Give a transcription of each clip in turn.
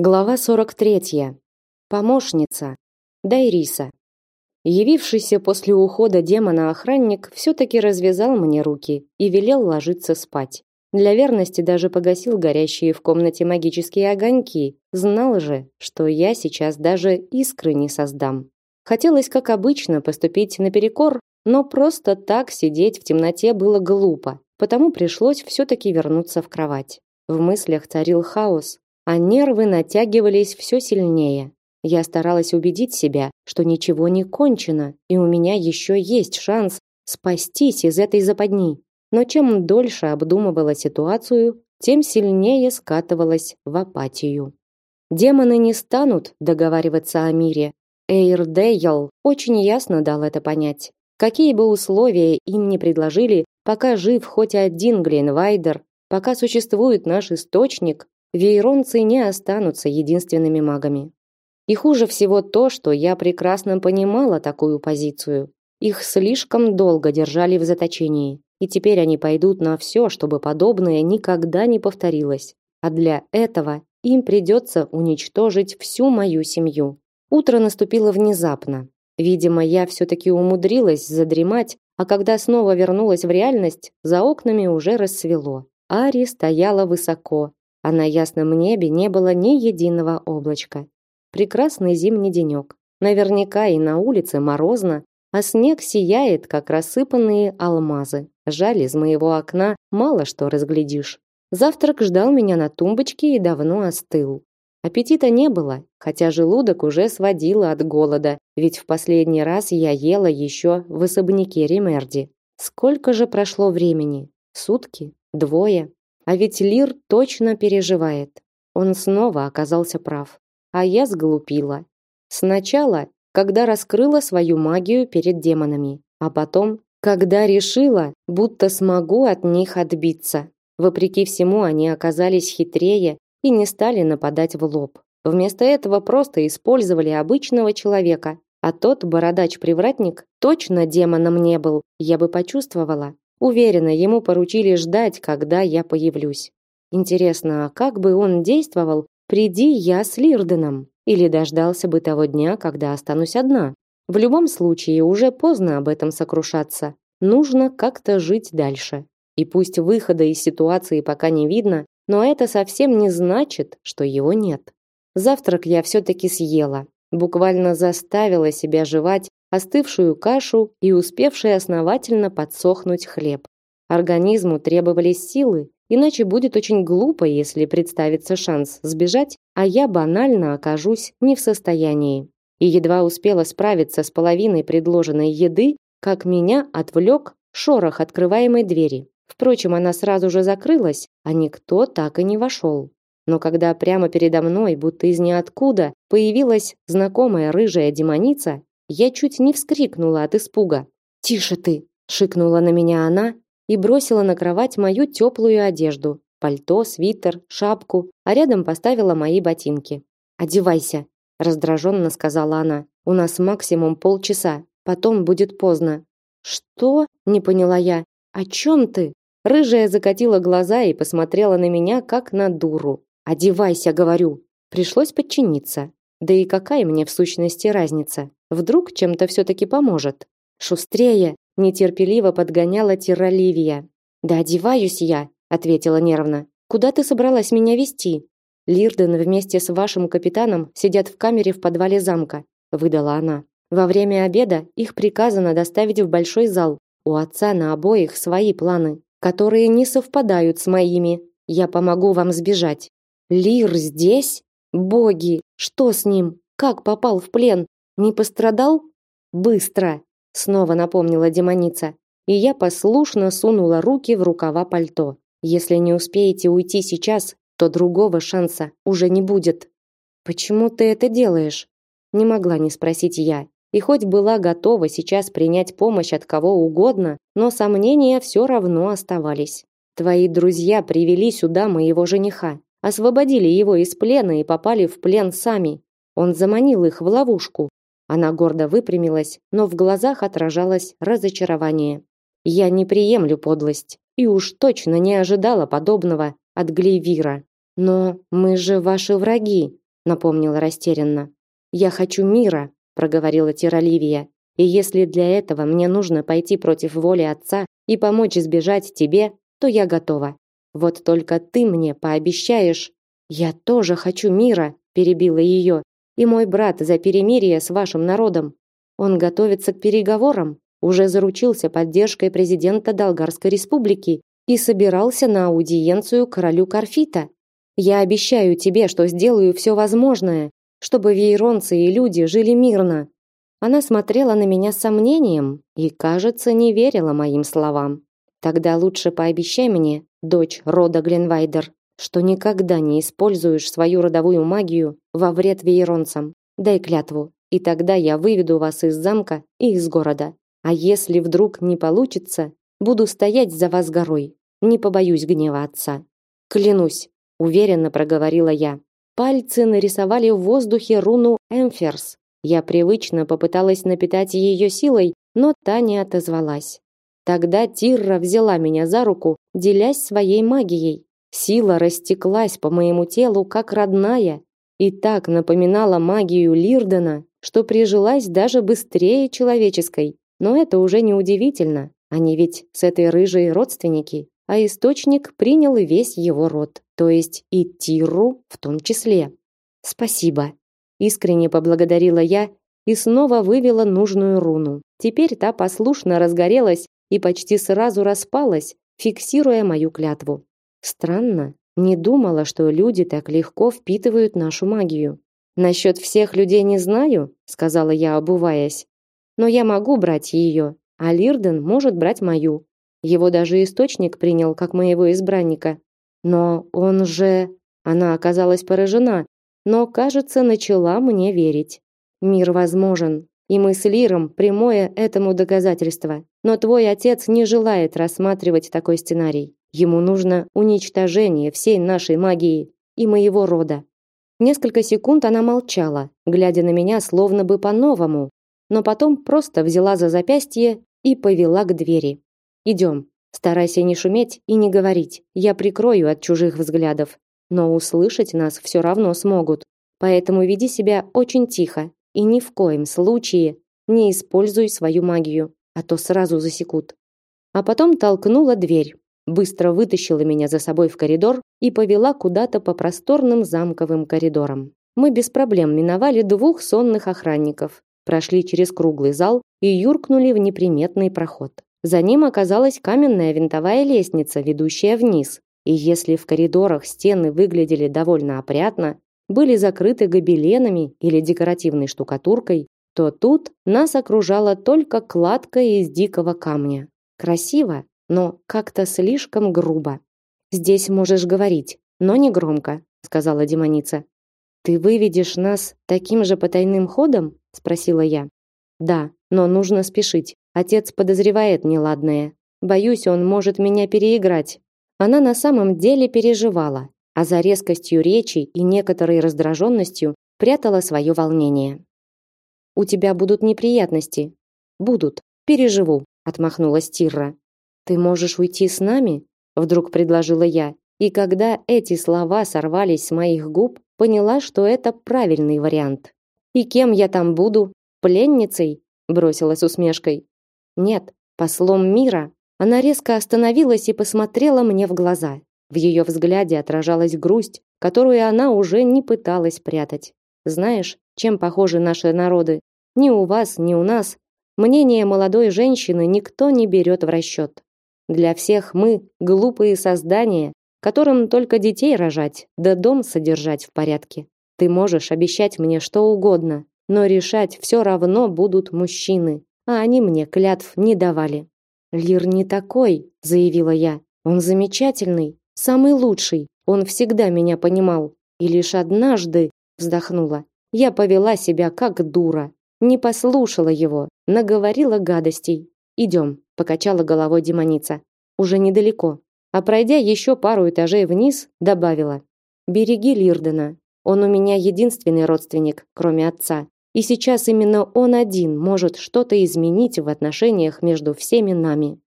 Глава 43. Помощница. Дайриса. Явившийся после ухода демона охранник все-таки развязал мне руки и велел ложиться спать. Для верности даже погасил горящие в комнате магические огоньки. Знал же, что я сейчас даже искры не создам. Хотелось, как обычно, поступить наперекор, но просто так сидеть в темноте было глупо, потому пришлось все-таки вернуться в кровать. В мыслях царил хаос, а нервы натягивались все сильнее. Я старалась убедить себя, что ничего не кончено, и у меня еще есть шанс спастись из этой западни. Но чем дольше обдумывала ситуацию, тем сильнее скатывалась в апатию. Демоны не станут договариваться о мире. Эйрдейл очень ясно дал это понять. Какие бы условия им ни предложили, пока жив хоть один Гленвайдер, пока существует наш источник, вейронцы не останутся единственными магами. И хуже всего то, что я прекрасно понимала такую позицию. Их слишком долго держали в заточении, и теперь они пойдут на все, чтобы подобное никогда не повторилось. А для этого им придется уничтожить всю мою семью. Утро наступило внезапно. Видимо, я все-таки умудрилась задремать, а когда снова вернулась в реальность, за окнами уже рассвело. Ари стояла высоко, а на ясном небе не было ни единого облачка. Прекрасный зимний денек. Наверняка и на улице морозно, а снег сияет, как рассыпанные алмазы. Жаль, из моего окна мало что разглядишь. Завтрак ждал меня на тумбочке и давно остыл. Аппетита не было, хотя желудок уже сводило от голода, ведь в последний раз я ела еще в особняке Ремерди. Сколько же прошло времени? Сутки? Двое? А ведь Лир точно переживает. Он снова оказался прав. А я сглупила. Сначала, когда раскрыла свою магию перед демонами, а потом, когда решила, будто смогу от них отбиться. Вопреки всему, они оказались хитрее и не стали нападать в лоб. Вместо этого просто использовали обычного человека, а тот бородач-привратник точно демоном не был, я бы почувствовала. Уверена, ему поручили ждать, когда я появлюсь. Интересно, а как бы он действовал, приди я с Лирденом? Или дождался бы того дня, когда останусь одна? В любом случае, уже поздно об этом сокрушаться. Нужно как-то жить дальше. И пусть выхода из ситуации пока не видно, но это совсем не значит, что его нет. Завтрак я все-таки съела. Буквально заставила себя жевать остывшую кашу и успевший основательно подсохнуть хлеб. Организму требовались силы, иначе будет очень глупо, если представится шанс сбежать, а я банально окажусь не в состоянии. И едва успела справиться с половиной предложенной еды, как меня отвлек шорох открываемой двери. Впрочем, она сразу же закрылась, а никто так и не вошел. Но когда прямо передо мной, будто из ниоткуда, появилась знакомая рыжая демоница, я чуть не вскрикнула от испуга. "Тише ты", шикнула на меня она и бросила на кровать мою теплую одежду: пальто, свитер, шапку, а рядом поставила мои ботинки. "Одевайся", раздраженно сказала она. "У нас максимум полчаса, потом будет поздно". "Что?" не поняла я. "О чем ты?" Рыжая закатила глаза и посмотрела на меня как на дуру. "Одевайся, говорю". Пришлось подчиниться. Да и какая мне в сущности разница? Вдруг чем-то все-таки поможет. Шустрее, нетерпеливо подгоняла Тираливия. Да одеваюсь я, ответила нервно. Куда ты собралась меня вести? Лирден вместе с вашим капитаном сидят в камере в подвале замка, выдала она. Во время обеда их приказано доставить в большой зал. У отца на обоих свои планы, которые не совпадают с моими. Я помогу вам сбежать. Лир здесь? Боги, что с ним? Как попал в плен? Не пострадал? Быстро, снова напомнила демоница. И я послушно сунула руки в рукава пальто. Если не успеете уйти сейчас, то другого шанса уже не будет. Почему ты это делаешь? Не могла не спросить я. И хоть была готова сейчас принять помощь от кого угодно, но сомнения все равно оставались. Твои друзья привели сюда моего жениха освободили его из плена и попали в плен сами. Он заманил их в ловушку. Она гордо выпрямилась, но в глазах отражалось разочарование. Я не приемлю подлость и уж точно не ожидала подобного от Глейвира. Но мы же ваши враги, напомнила растерянно. Я хочу мира, проговорила Тираливия. И если для этого мне нужно пойти против воли отца и помочь избежать тебе, то я готова. Вот только ты мне пообещаешь. Я тоже хочу мира, перебила ее. И мой брат за перемирие с вашим народом. Он готовится к переговорам, уже заручился поддержкой президента Долгарской республики и собирался на аудиенцию королю Карфита. Я обещаю тебе, что сделаю все возможное, чтобы вейронцы и люди жили мирно. Она смотрела на меня с сомнением и, кажется, не верила моим словам. Тогда лучше пообещай мне, дочь рода Гленвайдер, что никогда не используешь свою родовую магию во вред вейронцам. Дай клятву, и тогда я выведу вас из замка и из города. А если вдруг не получится, буду стоять за вас горой. Не побоюсь гнева отца. Клянусь, уверенно проговорила я. Пальцы нарисовали в воздухе руну Эмферс. Я привычно попыталась напитать ее силой, но та не отозвалась. Тогда Тирра взяла меня за руку, делясь своей магией. Сила растеклась по моему телу как родная и так напоминала магию Лирдена, что прижилась даже быстрее человеческой. Но это уже не удивительно. Они ведь с этой рыжей родственники, а источник принял весь его род, то есть и Тиру в том числе. Спасибо, искренне поблагодарила я и снова вывела нужную руну. Теперь та послушно разгорелась и почти сразу распалась, фиксируя мою клятву. Странно, не думала, что люди так легко впитывают нашу магию. Насчет всех людей не знаю, сказала я, обуваясь. Но я могу брать ее, а Лирден может брать мою. Его даже источник принял как моего избранника. Но он же... Она оказалась поражена, но, кажется, начала мне верить. Мир возможен, и мы с Лиром прямое этому доказательство. Но твой отец не желает рассматривать такой сценарий. Ему нужно уничтожение всей нашей магии и моего рода. Несколько секунд она молчала, глядя на меня словно бы по-новому, но потом просто взяла за запястье и повела к двери. Идем. Старайся не шуметь и не говорить. Я прикрою от чужих взглядов, но услышать нас все равно смогут. Поэтому веди себя очень тихо и ни в коем случае не используй свою магию, а то сразу засекут. А потом толкнула дверь, быстро вытащила меня за собой в коридор и повела куда-то по просторным замковым коридорам. Мы без проблем миновали двух сонных охранников, прошли через круглый зал и юркнули в неприметный проход. За ним оказалась каменная винтовая лестница, ведущая вниз. И если в коридорах стены выглядели довольно опрятно, были закрыты гобеленами или декоративной штукатуркой, то тут нас окружала только кладка из дикого камня. Красиво, но как-то слишком грубо. Здесь можешь говорить, но не громко, сказала демоница. Ты выведешь нас таким же потайным ходом? спросила я. Да, но нужно спешить. Отец подозревает неладное. Боюсь, он может меня переиграть. Она на самом деле переживала, а за резкостью речи и некоторой раздраженностью прятала свое волнение. У тебя будут неприятности. Будут. Переживу, отмахнулась Тирра. Ты можешь уйти с нами? вдруг предложила я. И когда эти слова сорвались с моих губ, поняла, что это правильный вариант. И кем я там буду? Пленницей? бросила с усмешкой. Нет, послом мира. Она резко остановилась и посмотрела мне в глаза. В ее взгляде отражалась грусть, которую она уже не пыталась прятать. Знаешь, чем похожи наши народы? Ни у вас, ни у нас мнение молодой женщины никто не берет в расчет. Для всех мы глупые создания, которым только детей рожать, да дом содержать в порядке. Ты можешь обещать мне что угодно, но решать все равно будут мужчины, а они мне клятв не давали. Лир не такой, заявила я. Он замечательный, самый лучший. Он всегда меня понимал. И лишь однажды, вздохнула, я повела себя как дура, не послушала его, наговорила гадостей. Идем, покачала головой демоница. Уже недалеко. А пройдя еще пару этажей вниз, добавила: "Береги Лирдена. Он у меня единственный родственник, кроме отца. И сейчас именно он один может что-то изменить в отношениях между всеми нами".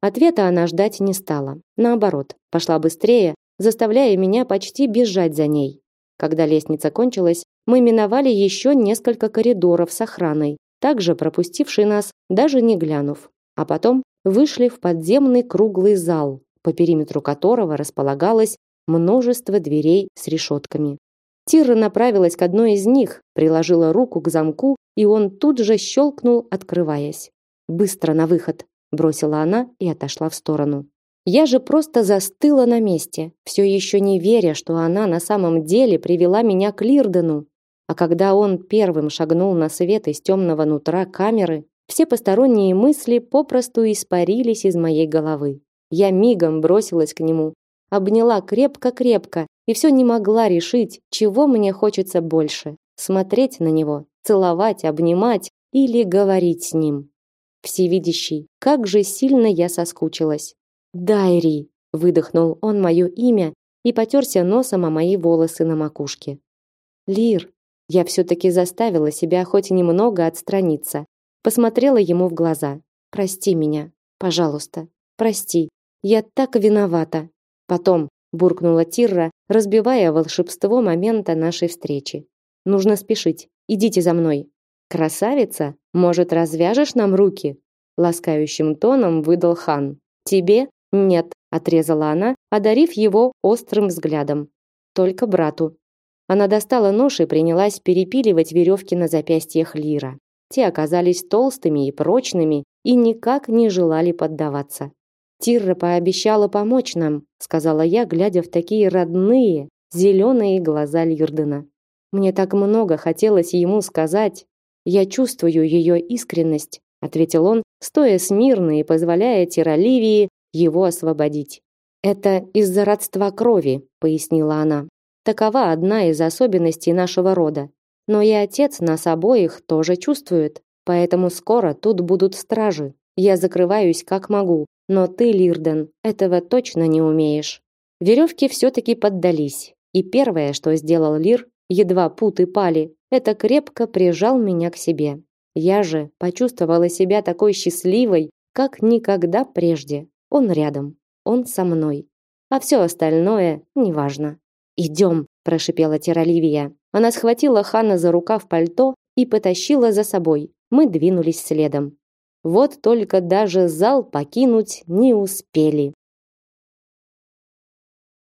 Ответа она ждать не стала. Наоборот, пошла быстрее, заставляя меня почти бежать за ней. Когда лестница кончилась, мы миновали еще несколько коридоров с охраной, также пропустивший нас, даже не глянув. А потом вышли в подземный круглый зал, по периметру которого располагалось множество дверей с решетками. Тира направилась к одной из них, приложила руку к замку, и он тут же щелкнул, открываясь. «Быстро на выход!» – бросила она и отошла в сторону. Я же просто застыла на месте, все еще не веря, что она на самом деле привела меня к Лирдену. А когда он первым шагнул на свет из темного нутра камеры, все посторонние мысли попросту испарились из моей головы. Я мигом бросилась к нему, обняла крепко-крепко и все не могла решить, чего мне хочется больше: смотреть на него, целовать, обнимать или говорить с ним. Всевидящий, как же сильно я соскучилась. Дайри, выдохнул он мое имя и потерся носом о мои волосы на макушке. Лир, я все таки заставила себя хоть немного отстраниться. Посмотрела ему в глаза. Прости меня, пожалуйста. Прости. Я так виновата. Потом буркнула Тирра, разбивая волшебство момента нашей встречи. Нужно спешить. Идите за мной. Красавица, может, развяжешь нам руки? ласкающим тоном выдал хан. Тебе нет, отрезала она, одарив его острым взглядом. Только брату. Она достала нож и принялась перепиливать веревки на запястьях Лира. Те оказались толстыми и прочными и никак не желали поддаваться. Тирра пообещала помочь нам, сказала я, глядя в такие родные, зеленые глаза Лирдена. Мне так много хотелось ему сказать. Я чувствую ее искренность, ответил он, стоя смирно и позволяя Тираливии его освободить. Это из-за родства крови, пояснила она. Такова одна из особенностей нашего рода. Но и отец нас обоих тоже чувствует, поэтому скоро тут будут стражи. Я закрываюсь как могу, но ты, Лирден, этого точно не умеешь. Веревки все-таки поддались, и первое, что сделал Лир, едва путы пали, это крепко прижал меня к себе. Я же почувствовала себя такой счастливой, как никогда прежде. Он рядом, он со мной. А все остальное неважно. Идем, прошипела Тираливия. Она схватила Хана за рукав пальто и потащила за собой. Мы двинулись следом. Вот только даже зал покинуть не успели.